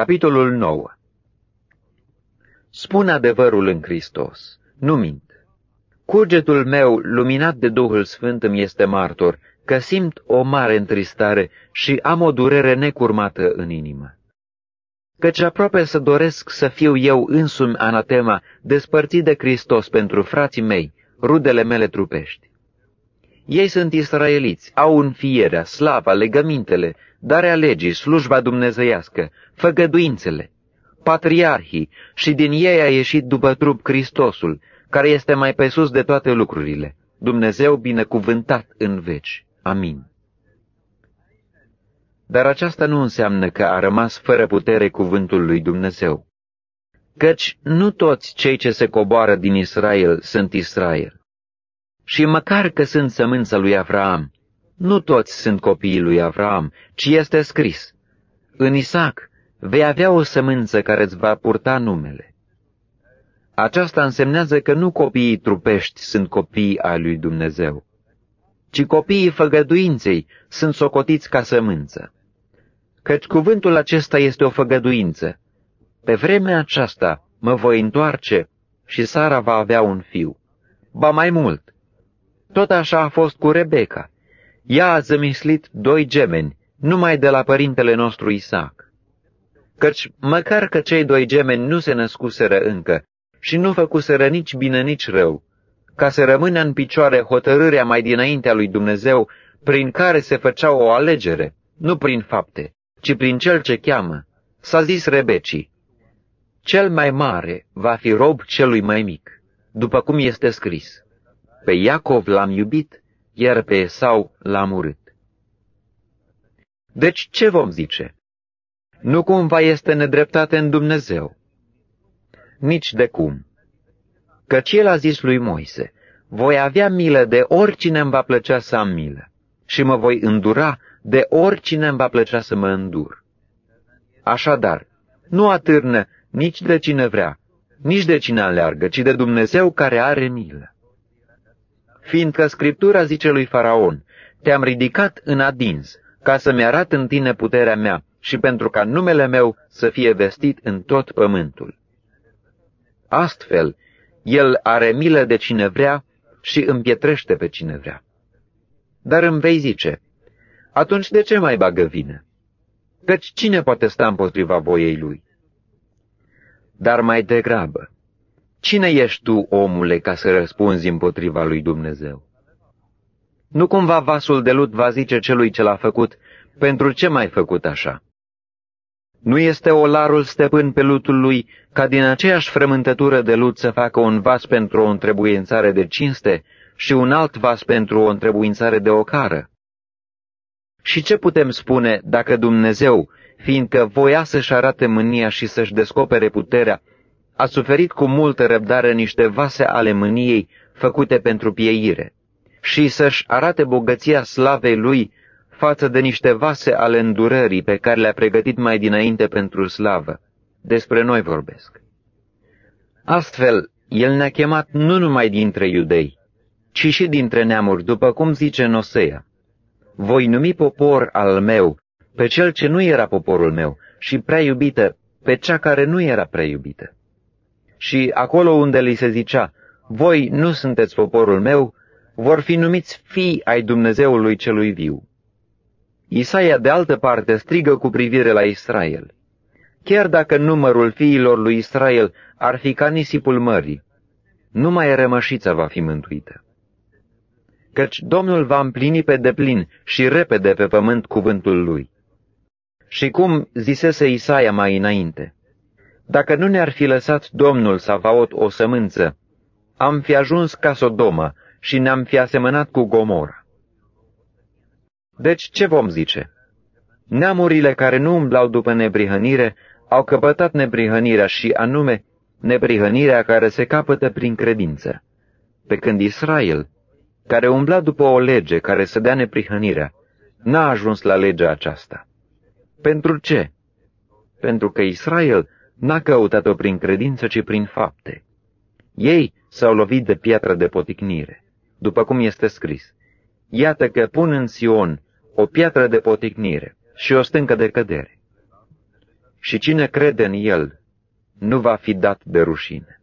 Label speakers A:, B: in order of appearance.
A: Capitolul 9 Spun adevărul în Hristos, nu mint. Cugetul meu, luminat de Duhul Sfânt, îmi este martor, că simt o mare întristare și am o durere necurmată în inimă. Căci aproape să doresc să fiu eu însumi anatema, despărțit de Hristos pentru frații mei, rudele mele trupești. Ei sunt israeliți, au înfierea, slava, legămintele, darea legii, slujba dumnezeiască, făgăduințele, patriarhii și din ei a ieșit după trup Hristosul, care este mai pe sus de toate lucrurile, Dumnezeu binecuvântat în veci. Amin. Dar aceasta nu înseamnă că a rămas fără putere cuvântul lui Dumnezeu. Căci nu toți cei ce se coboară din Israel sunt Israel. Și măcar că sunt sămânța lui Avraam, nu toți sunt copiii lui Avraam, ci este scris. În Isaac vei avea o sămânță care îți va purta numele. Aceasta însemnează că nu copiii trupești sunt copiii ai lui Dumnezeu, ci copiii făgăduinței sunt socotiți ca sămânță. Căci cuvântul acesta este o făgăduință. Pe vremea aceasta mă voi întoarce și Sara va avea un fiu. Ba mai mult, tot așa a fost cu Rebecca. Ea a zămislit doi gemeni, numai de la părintele nostru Isaac. Căci măcar că cei doi gemeni nu se născuseră încă și nu făcuseră nici bine, nici rău, ca să rămână în picioare hotărârea mai dinaintea lui Dumnezeu, prin care se făcea o alegere, nu prin fapte, ci prin cel ce cheamă, s-a zis Rebecii, cel mai mare va fi rob celui mai mic, după cum este scris. Pe Iacov l-am iubit, iar pe Esau l-am urât. Deci ce vom zice? Nu cumva este nedreptate în Dumnezeu? Nici de cum. Căci el a zis lui Moise, voi avea milă de oricine îmi va plăcea să am milă și mă voi îndura de oricine îmi va plăcea să mă îndur. Așadar, nu atârnă nici de cine vrea, nici de cine aleargă, ci de Dumnezeu care are milă fiindcă Scriptura zice lui Faraon, te-am ridicat în adins, ca să-mi arat în tine puterea mea și pentru ca numele meu să fie vestit în tot pământul. Astfel, el are milă de cine vrea și împietrește pe cine vrea. Dar îmi vei zice, atunci de ce mai bagă vină? Căci cine poate sta împotriva voiei lui? Dar mai degrabă, Cine ești tu, omule, ca să răspunzi împotriva lui Dumnezeu? Nu cumva vasul de lut va zice celui ce l-a făcut, pentru ce mai făcut așa? Nu este olarul stăpân pe lutul lui ca din aceeași frământătură de lut să facă un vas pentru o întrebuințare de cinste și un alt vas pentru o întrebuințare de ocară? Și ce putem spune dacă Dumnezeu, fiindcă voia să-și arate mânia și să-și descopere puterea, a suferit cu multă răbdare niște vase ale mâniei făcute pentru pieire și să-și arate bogăția slavei lui față de niște vase ale îndurării pe care le-a pregătit mai dinainte pentru slavă. Despre noi vorbesc. Astfel, el ne-a chemat nu numai dintre iudei, ci și dintre neamuri, după cum zice Nosea. Voi numi popor al meu pe cel ce nu era poporul meu și prea iubită pe cea care nu era prea iubită și acolo unde li se zicea, voi nu sunteți poporul meu, vor fi numiți fii ai Dumnezeului celui viu. Isaia de altă parte strigă cu privire la Israel. Chiar dacă numărul fiilor lui Israel ar fi ca nisipul mării, numai rămășița va fi mântuită. Căci Domnul va împlini pe deplin și repede pe pământ cuvântul lui. Și cum zisese Isaia mai înainte, dacă nu ne-ar fi lăsat Domnul Savaot o sămânță, am fi ajuns ca Sodoma și ne-am fi asemănat cu Gomora. Deci ce vom zice? Neamurile care nu umblau după neprihănire au căpătat neprihănirea și anume neprihănirea care se capătă prin credință, pe când Israel, care umbla după o lege care să dea neprihănirea, n-a ajuns la legea aceasta. Pentru ce? Pentru că Israel n-a căutat-o prin credință, ci prin fapte. Ei s-au lovit de piatră de poticnire, după cum este scris. Iată că pun în Sion o piatră de poticnire și o stâncă de cădere. și cine crede în el nu va fi dat de rușine.